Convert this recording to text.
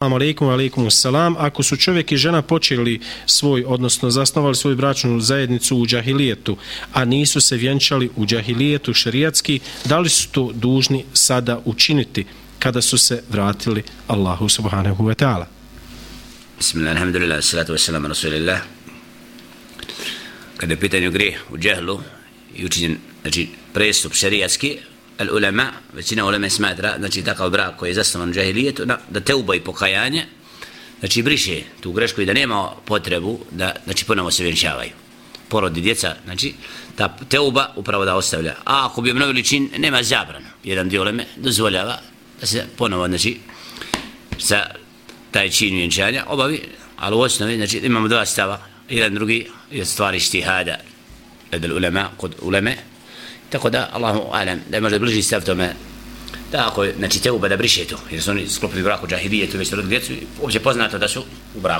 Assalamu alaikum, alaikum salam. Ako su čovjek i žena počeli svoj, odnosno zasnovali svoju bračnu zajednicu u džahilijetu, a nisu se vjenčali u džahilijetu šerijatski, da li su to dužni sada učiniti kada su se vratili Allahu subhanahu wa ta'ala? Bismillah, alhamdulillah, salatu wassalamu rasulillah. Kada je pitanje grije u džahlu i učinjen, znači, prestup šerijatski, al ulema, većina ulema smatra, znači takav brak koji je zasnovan u džahilijetu, da, da teuba i pokajanje, znači briše tu grešku i da nema potrebu da, znači ponovo se vjenčavaju. Porodi djeca, znači ta teuba upravo da ostavlja. A ako bi obnovili čin, nema zabrana. Jedan dio uleme dozvoljava da se ponovo, znači, sa taj čin vjenčanja obavi, ali u osnovi, znači imamo dva stava, jedan drugi je stvari štihada, ulema, kod uleme, Tako da, Allahu alem, da je možda bliži stav tome, da ako, znači, te uba da briše to, jer su oni sklopili brak u džahilijetu, već rodili djecu, uopće poznato da su u braku.